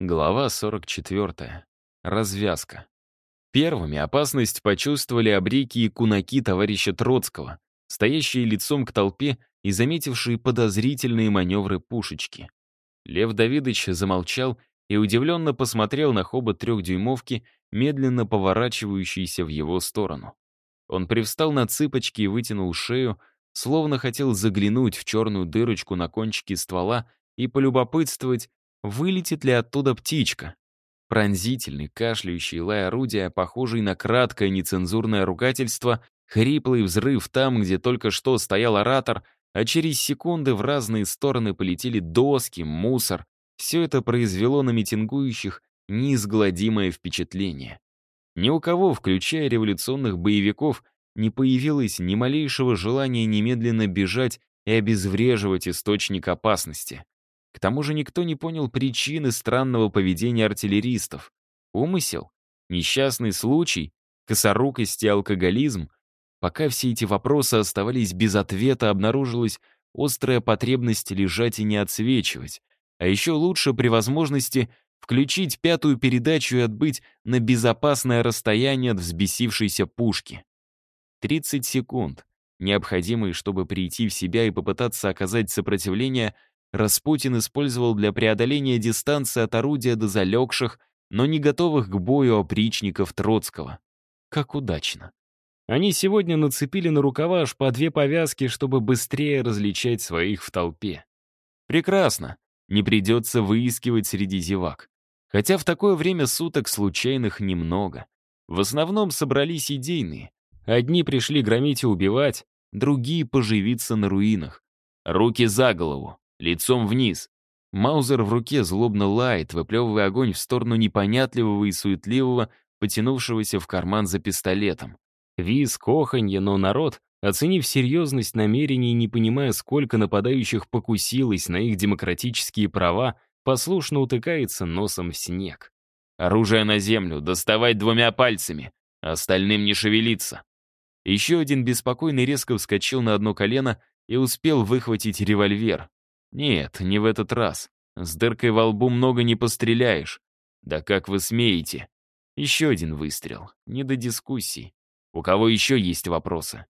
Глава 44. Развязка. Первыми опасность почувствовали обреки и кунаки товарища Троцкого, стоящие лицом к толпе и заметившие подозрительные маневры пушечки. Лев Давидович замолчал и удивленно посмотрел на хобот трехдюймовки, медленно поворачивающийся в его сторону. Он привстал на цыпочки и вытянул шею, словно хотел заглянуть в черную дырочку на кончике ствола и полюбопытствовать, Вылетит ли оттуда птичка? Пронзительный, кашляющий лай орудия, похожий на краткое нецензурное ругательство, хриплый взрыв там, где только что стоял оратор, а через секунды в разные стороны полетели доски, мусор. Все это произвело на митингующих неизгладимое впечатление. Ни у кого, включая революционных боевиков, не появилось ни малейшего желания немедленно бежать и обезвреживать источник опасности. К тому же никто не понял причины странного поведения артиллеристов. Умысел? Несчастный случай? Косорукость и алкоголизм? Пока все эти вопросы оставались без ответа, обнаружилась острая потребность лежать и не отсвечивать. А еще лучше при возможности включить пятую передачу и отбыть на безопасное расстояние от взбесившейся пушки. 30 секунд, необходимые, чтобы прийти в себя и попытаться оказать сопротивление Распутин использовал для преодоления дистанции от орудия до залегших, но не готовых к бою опричников Троцкого. Как удачно. Они сегодня нацепили на рукава аж по две повязки, чтобы быстрее различать своих в толпе. Прекрасно. Не придется выискивать среди зевак. Хотя в такое время суток случайных немного. В основном собрались идейные. Одни пришли громить и убивать, другие — поживиться на руинах. Руки за голову лицом вниз. Маузер в руке злобно лает, выплевывая огонь в сторону непонятливого и суетливого, потянувшегося в карман за пистолетом. Виз, коханье, но народ, оценив серьезность намерений и не понимая, сколько нападающих покусилось на их демократические права, послушно утыкается носом в снег. Оружие на землю, доставать двумя пальцами, остальным не шевелиться. Еще один беспокойный резко вскочил на одно колено и успел выхватить револьвер. Нет, не в этот раз. С дыркой во лбу много не постреляешь. Да как вы смеете? Еще один выстрел. Не до дискуссий. У кого еще есть вопросы?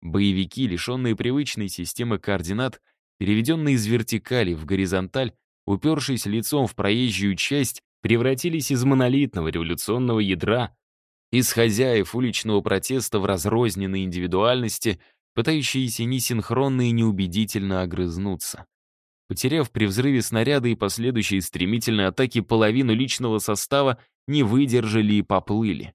Боевики, лишенные привычной системы координат, переведенные из вертикали в горизонталь, упершись лицом в проезжую часть, превратились из монолитного революционного ядра, из хозяев уличного протеста в разрозненные индивидуальности, пытающиеся несинхронно и неубедительно огрызнуться. Потеряв при взрыве снаряда и последующей стремительной атаки половину личного состава, не выдержали и поплыли.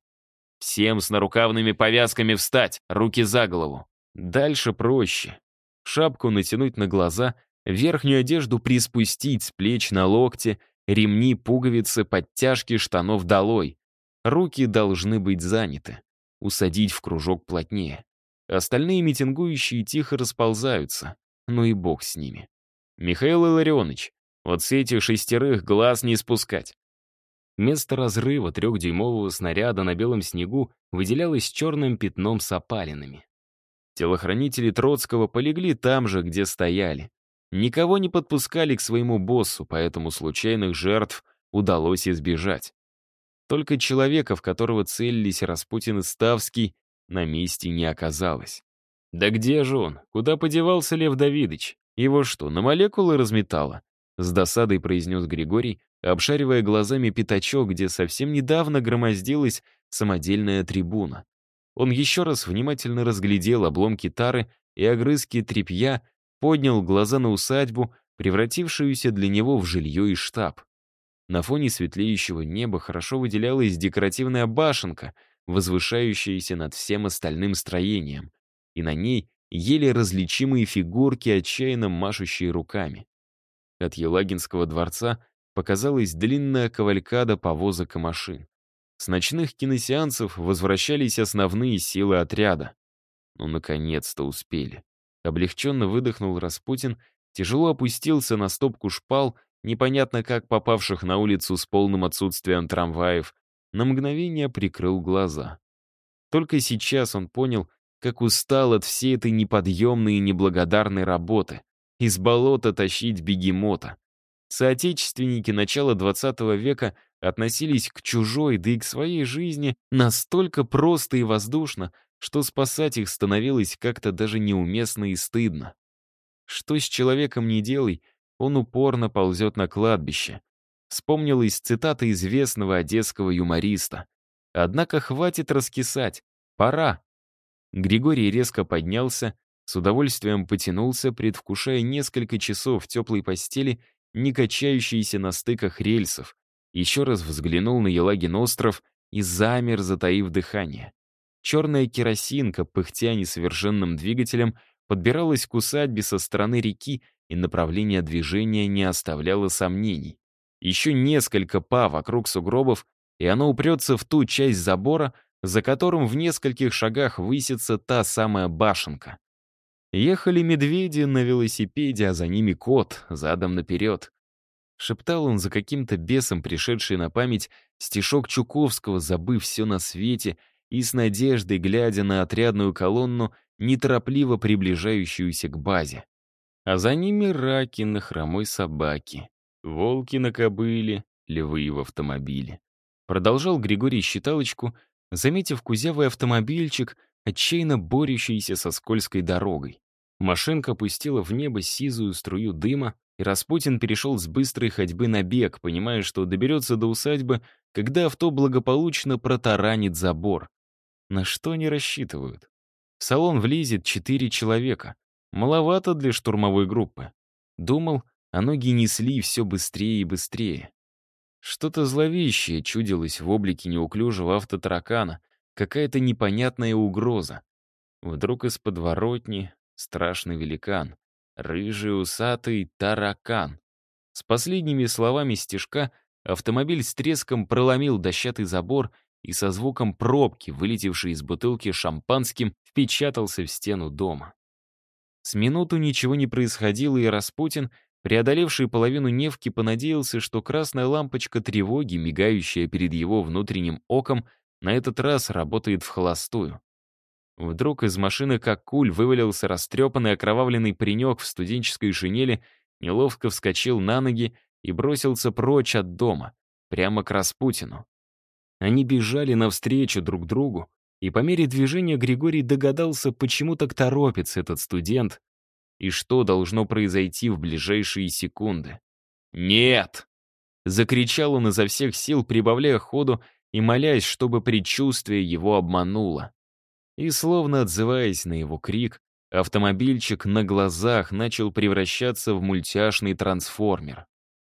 Всем с нарукавными повязками встать, руки за голову. Дальше проще. Шапку натянуть на глаза, верхнюю одежду приспустить с плеч на локте, ремни, пуговицы, подтяжки штанов долой. Руки должны быть заняты. Усадить в кружок плотнее. Остальные митингующие тихо расползаются. Ну и бог с ними. «Михаил Илларионович, вот с этих шестерых глаз не спускать». Место разрыва трехдюймового снаряда на белом снегу выделялось черным пятном с опалинами. Телохранители Троцкого полегли там же, где стояли. Никого не подпускали к своему боссу, поэтому случайных жертв удалось избежать. Только человека, в которого целились Распутин и Ставский, на месте не оказалось. Да где же он? Куда подевался Лев Давидович? Его что, на молекулы разметало? С досадой произнес Григорий, обшаривая глазами пятачок, где совсем недавно громоздилась самодельная трибуна. Он еще раз внимательно разглядел обломки тары и огрызки тряпья, поднял глаза на усадьбу, превратившуюся для него в жилье и штаб. На фоне светлеющего неба хорошо выделялась декоративная башенка, возвышающаяся над всем остальным строением, и на ней еле различимые фигурки, отчаянно машущие руками. От Елагинского дворца показалась длинная кавалькада повозок и машин. С ночных киносеансов возвращались основные силы отряда. Ну, наконец-то успели. Облегченно выдохнул Распутин, тяжело опустился на стопку шпал, непонятно как попавших на улицу с полным отсутствием трамваев, на мгновение прикрыл глаза. Только сейчас он понял, как устал от всей этой неподъемной и неблагодарной работы. Из болота тащить бегемота. Соотечественники начала XX века относились к чужой, да и к своей жизни настолько просто и воздушно, что спасать их становилось как-то даже неуместно и стыдно. Что с человеком не делай, он упорно ползет на кладбище. Вспомнилась цитата известного одесского юмориста. «Однако хватит раскисать. Пора». Григорий резко поднялся, с удовольствием потянулся, предвкушая несколько часов в теплой постели, не качающейся на стыках рельсов, еще раз взглянул на Елагин остров и замер, затаив дыхание. Черная керосинка, пыхтя несовершенным двигателем, подбиралась к усадьбе со стороны реки, и направление движения не оставляло сомнений. Еще несколько па вокруг сугробов, и оно упрется в ту часть забора, за которым в нескольких шагах высится та самая башенка. Ехали медведи на велосипеде, а за ними кот, задом наперед. Шептал он за каким-то бесом, пришедший на память, стишок Чуковского, забыв все на свете и с надеждой, глядя на отрядную колонну, неторопливо приближающуюся к базе. А за ними раки на хромой собаке, волки на кобыле, львы в автомобиле. Продолжал Григорий считалочку, заметив кузявый автомобильчик, отчаянно борющийся со скользкой дорогой. Машинка пустила в небо сизую струю дыма, и Распутин перешел с быстрой ходьбы на бег, понимая, что доберется до усадьбы, когда авто благополучно протаранит забор. На что они рассчитывают? В салон влезет четыре человека. Маловато для штурмовой группы. Думал, а ноги несли все быстрее и быстрее. Что-то зловещее чудилось в облике неуклюжего автотаракана, какая-то непонятная угроза. Вдруг из подворотни страшный великан, рыжий усатый таракан. С последними словами стежка автомобиль с треском проломил дощатый забор и со звуком пробки, вылетевшей из бутылки шампанским, впечатался в стену дома. С минуту ничего не происходило, и Распутин, преодолевший половину Невки, понадеялся, что красная лампочка тревоги, мигающая перед его внутренним оком, на этот раз работает в холостую. Вдруг из машины как куль вывалился растрепанный окровавленный паренек в студенческой шинели, неловко вскочил на ноги и бросился прочь от дома, прямо к Распутину. Они бежали навстречу друг другу, и по мере движения Григорий догадался, почему так торопится этот студент и что должно произойти в ближайшие секунды. «Нет!» — закричал он изо всех сил, прибавляя ходу и молясь, чтобы предчувствие его обмануло. И словно отзываясь на его крик, автомобильчик на глазах начал превращаться в мультяшный трансформер.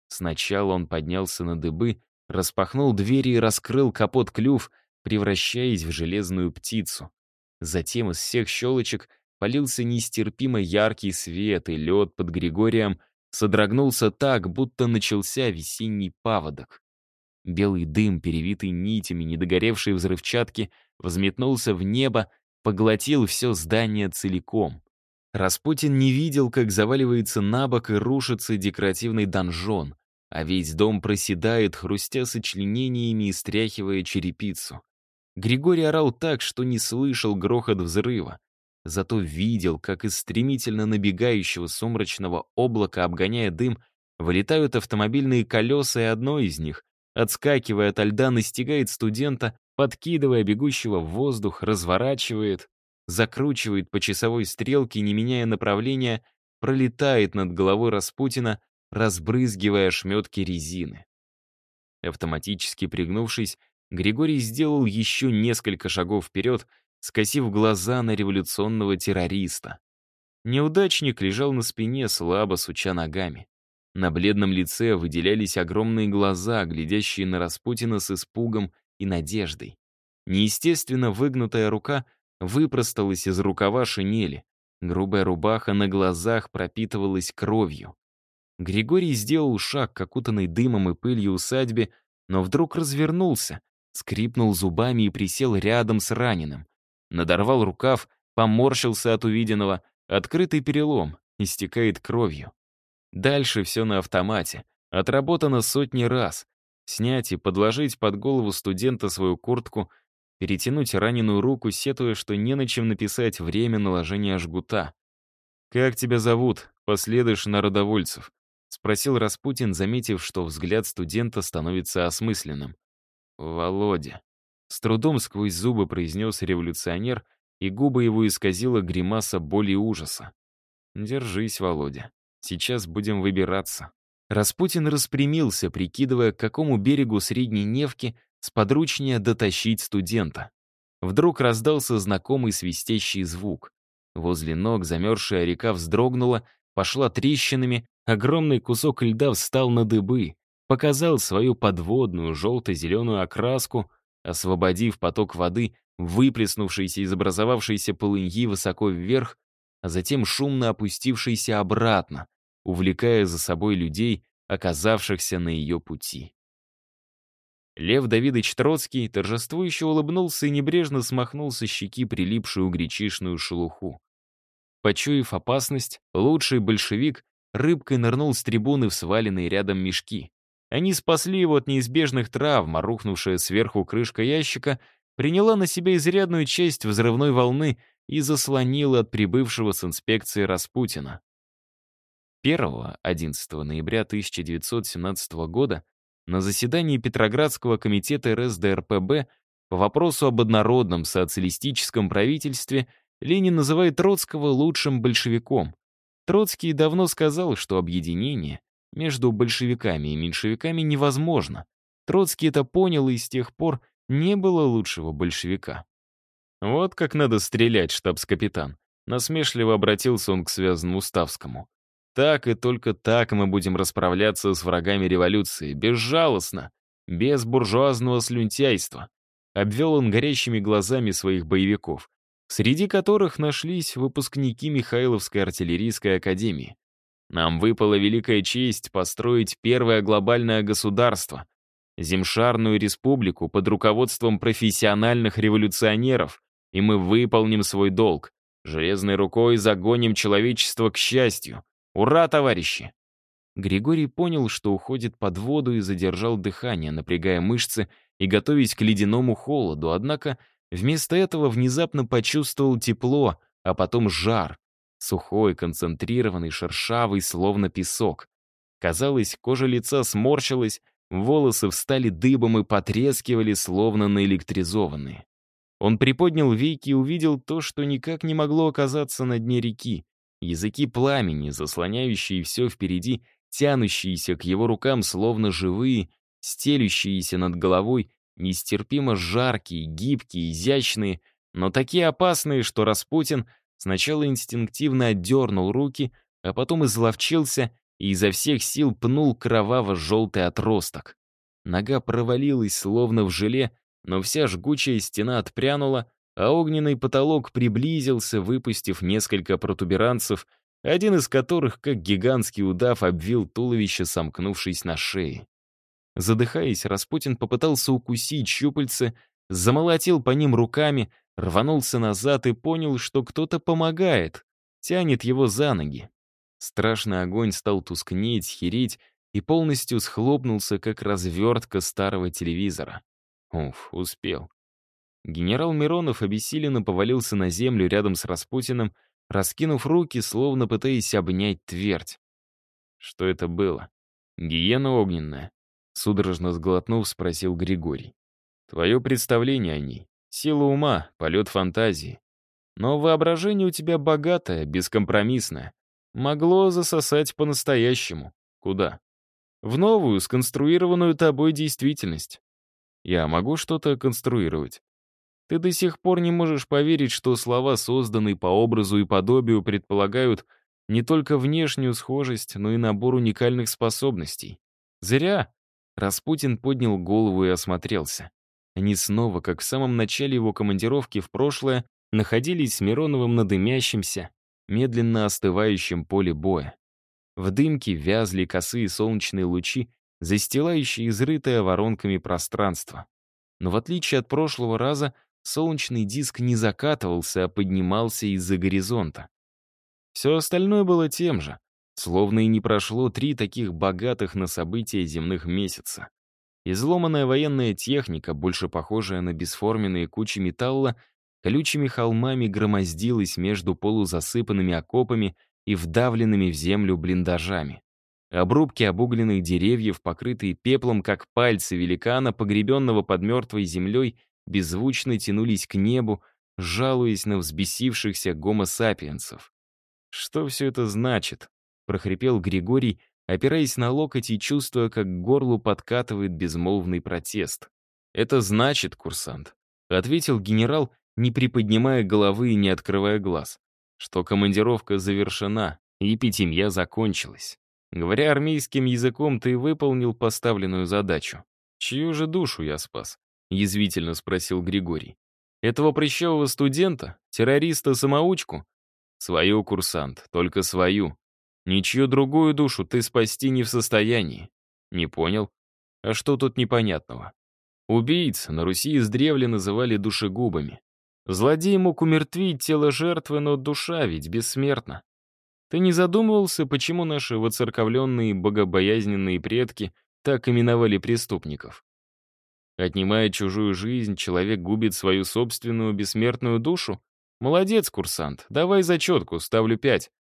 Сначала он поднялся на дыбы, распахнул двери и раскрыл капот-клюв, превращаясь в железную птицу. Затем из всех щелочек полился нестерпимо яркий свет, и лед под Григорием содрогнулся так, будто начался весенний паводок. Белый дым, перевитый нитями недогоревшей взрывчатки, взметнулся в небо, поглотил все здание целиком. Распутин не видел, как заваливается на бок и рушится декоративный донжон, а весь дом проседает, хрустя сочленениями и стряхивая черепицу. Григорий орал так, что не слышал грохот взрыва. Зато видел, как из стремительно набегающего сумрачного облака, обгоняя дым, вылетают автомобильные колеса, и одно из них, Отскакивая от льда, настигает студента, подкидывая бегущего в воздух, разворачивает, закручивает по часовой стрелке, не меняя направления, пролетает над головой Распутина, разбрызгивая ошметки резины. Автоматически пригнувшись, Григорий сделал еще несколько шагов вперед, скосив глаза на революционного террориста. Неудачник лежал на спине, слабо суча ногами. На бледном лице выделялись огромные глаза, глядящие на Распутина с испугом и надеждой. Неестественно выгнутая рука выпросталась из рукава шинели. Грубая рубаха на глазах пропитывалась кровью. Григорий сделал шаг к окутанной дымом и пылью усадьбе, но вдруг развернулся, скрипнул зубами и присел рядом с раненым. Надорвал рукав, поморщился от увиденного, открытый перелом, истекает кровью. Дальше все на автомате. Отработано сотни раз. Снять и подложить под голову студента свою куртку, перетянуть раненую руку, сетуя, что не на чем написать время наложения жгута. «Как тебя зовут?» — последуешь народовольцев. спросил Распутин, заметив, что взгляд студента становится осмысленным. «Володя», — с трудом сквозь зубы произнес революционер, и губы его исказила гримаса боли и ужаса. «Держись, Володя. Сейчас будем выбираться». Распутин распрямился, прикидывая, к какому берегу Средней Невки сподручнее дотащить студента. Вдруг раздался знакомый свистящий звук. Возле ног замерзшая река вздрогнула, пошла трещинами, огромный кусок льда встал на дыбы, показал свою подводную желто-зеленую окраску, освободив поток воды, выплеснувшийся из образовавшейся полыньи высоко вверх, а затем шумно опустившийся обратно, увлекая за собой людей, оказавшихся на ее пути. Лев Давидович Троцкий торжествующе улыбнулся и небрежно смахнул со щеки прилипшую гречишную шелуху. Почуяв опасность, лучший большевик рыбкой нырнул с трибуны в сваленные рядом мешки. Они спасли его от неизбежных травм, а рухнувшая сверху крышка ящика приняла на себя изрядную часть взрывной волны и заслонила от прибывшего с инспекции Распутина. 1-11 ноября 1917 года на заседании Петроградского комитета РСДРПб по вопросу об однородном социалистическом правительстве Ленин называет Троцкого лучшим большевиком. Троцкий давно сказал, что объединение между большевиками и меньшевиками невозможно. Троцкий это понял и с тех пор не было лучшего большевика. Вот как надо стрелять, штабс-капитан. Насмешливо обратился он к связанному Ставскому. Так и только так мы будем расправляться с врагами революции, безжалостно, без буржуазного слюнтяйства. Обвел он горящими глазами своих боевиков, среди которых нашлись выпускники Михайловской артиллерийской академии. Нам выпала великая честь построить первое глобальное государство, Земшарную республику под руководством профессиональных революционеров, и мы выполним свой долг. Железной рукой загоним человечество к счастью. Ура, товарищи!» Григорий понял, что уходит под воду и задержал дыхание, напрягая мышцы и готовясь к ледяному холоду, однако вместо этого внезапно почувствовал тепло, а потом жар. Сухой, концентрированный, шершавый, словно песок. Казалось, кожа лица сморщилась, волосы встали дыбом и потрескивали, словно наэлектризованные. Он приподнял веки и увидел то, что никак не могло оказаться на дне реки. Языки пламени, заслоняющие все впереди, тянущиеся к его рукам, словно живые, стелющиеся над головой, нестерпимо жаркие, гибкие, изящные, но такие опасные, что Распутин сначала инстинктивно отдернул руки, а потом изловчился и изо всех сил пнул кроваво-желтый отросток. Нога провалилась, словно в желе, но вся жгучая стена отпрянула, а огненный потолок приблизился, выпустив несколько протуберанцев, один из которых, как гигантский удав, обвил туловище, сомкнувшись на шее. Задыхаясь, Распутин попытался укусить щупальце, замолотил по ним руками, рванулся назад и понял, что кто-то помогает, тянет его за ноги. Страшный огонь стал тускнеть, хереть и полностью схлопнулся, как развертка старого телевизора. Уф, успел. Генерал Миронов обессиленно повалился на землю рядом с Распутиным, раскинув руки, словно пытаясь обнять твердь. Что это было? Гиена огненная? Судорожно сглотнув, спросил Григорий. Твое представление о ней. Сила ума, полет фантазии. Но воображение у тебя богатое, бескомпромиссное. Могло засосать по-настоящему. Куда? В новую, сконструированную тобой действительность. Я могу что-то конструировать. Ты до сих пор не можешь поверить, что слова, созданные по образу и подобию, предполагают не только внешнюю схожесть, но и набор уникальных способностей. Зря. Распутин поднял голову и осмотрелся. Они снова, как в самом начале его командировки в прошлое, находились с Мироновым на дымящемся, медленно остывающем поле боя. В дымке вязли косые солнечные лучи, застилающие изрытое воронками пространство. Но в отличие от прошлого раза, солнечный диск не закатывался, а поднимался из-за горизонта. Все остальное было тем же, словно и не прошло три таких богатых на события земных месяца. Изломанная военная техника, больше похожая на бесформенные кучи металла, колючими холмами громоздилась между полузасыпанными окопами и вдавленными в землю блиндажами. Обрубки обугленных деревьев, покрытые пеплом, как пальцы великана, погребенного под мертвой землей, беззвучно тянулись к небу, жалуясь на взбесившихся гомо-сапиенсов. «Что все это значит?» — прохрипел Григорий, опираясь на локоть и чувствуя, как к горлу подкатывает безмолвный протест. «Это значит, курсант», — ответил генерал, не приподнимая головы и не открывая глаз, что командировка завершена, и пятимья закончилась. Говоря армейским языком, ты выполнил поставленную задачу. Чью же душу я спас? Язвительно спросил Григорий. Этого прыщавого студента? Террориста-самоучку? Свою, курсант, только свою. Ничью другую душу ты спасти не в состоянии. Не понял? А что тут непонятного? Убийц на Руси издревле называли душегубами. Злодей мог умертвить тело жертвы, но душа ведь бессмертна. Ты не задумывался, почему наши воцерковленные богобоязненные предки так именовали преступников? Отнимая чужую жизнь, человек губит свою собственную бессмертную душу? Молодец, курсант, давай зачетку, ставлю пять.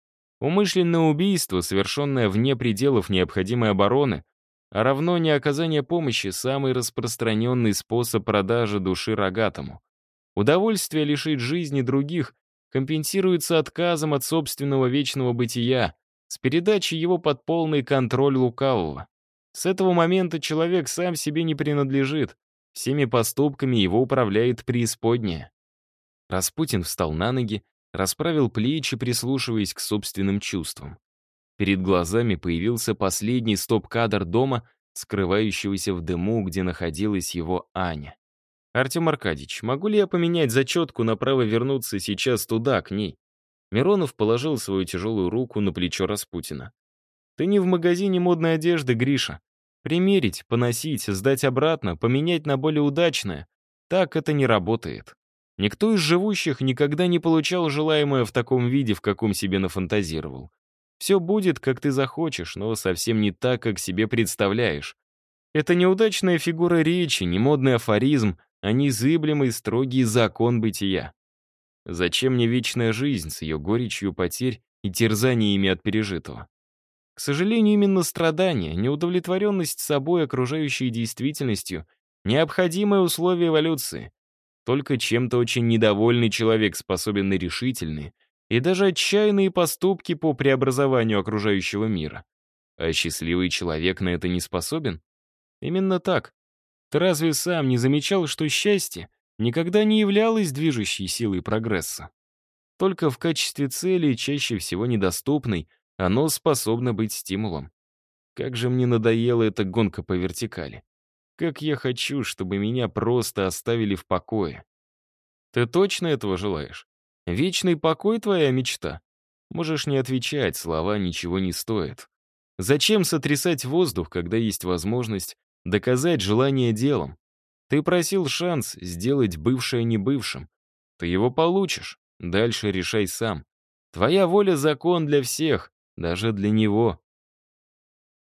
Умышленное убийство, совершенное вне пределов необходимой обороны, а равно не оказание помощи — самый распространенный способ продажи души рогатому. Удовольствие лишить жизни других компенсируется отказом от собственного вечного бытия, с передачей его под полный контроль лукавого. С этого момента человек сам себе не принадлежит, всеми поступками его управляет преисподняя. Распутин встал на ноги, расправил плечи, прислушиваясь к собственным чувствам. Перед глазами появился последний стоп-кадр дома, скрывающегося в дыму, где находилась его Аня. «Артем Аркадьевич, могу ли я поменять зачетку на право вернуться сейчас туда, к ней?» Миронов положил свою тяжелую руку на плечо Распутина. «Ты не в магазине модной одежды, Гриша. Примерить, поносить, сдать обратно, поменять на более удачное. Так это не работает. Никто из живущих никогда не получал желаемое в таком виде, в каком себе нафантазировал. Все будет, как ты захочешь, но совсем не так, как себе представляешь. Это неудачная фигура речи, не модный афоризм, а незыблемый строгий закон бытия. Зачем мне вечная жизнь с ее горечью потерь и терзаниями от пережитого? К сожалению, именно страдания, неудовлетворенность собой, окружающей действительностью — необходимое условие эволюции. Только чем-то очень недовольный человек способен на решительные и даже отчаянные поступки по преобразованию окружающего мира. А счастливый человек на это не способен? Именно так. Ты разве сам не замечал, что счастье никогда не являлось движущей силой прогресса? Только в качестве цели, чаще всего недоступной, оно способно быть стимулом. Как же мне надоела эта гонка по вертикали. Как я хочу, чтобы меня просто оставили в покое. Ты точно этого желаешь? Вечный покой — твоя мечта? Можешь не отвечать, слова ничего не стоят. Зачем сотрясать воздух, когда есть возможность доказать желание делом. Ты просил шанс сделать бывшее небывшим. Ты его получишь. Дальше решай сам. Твоя воля — закон для всех, даже для него.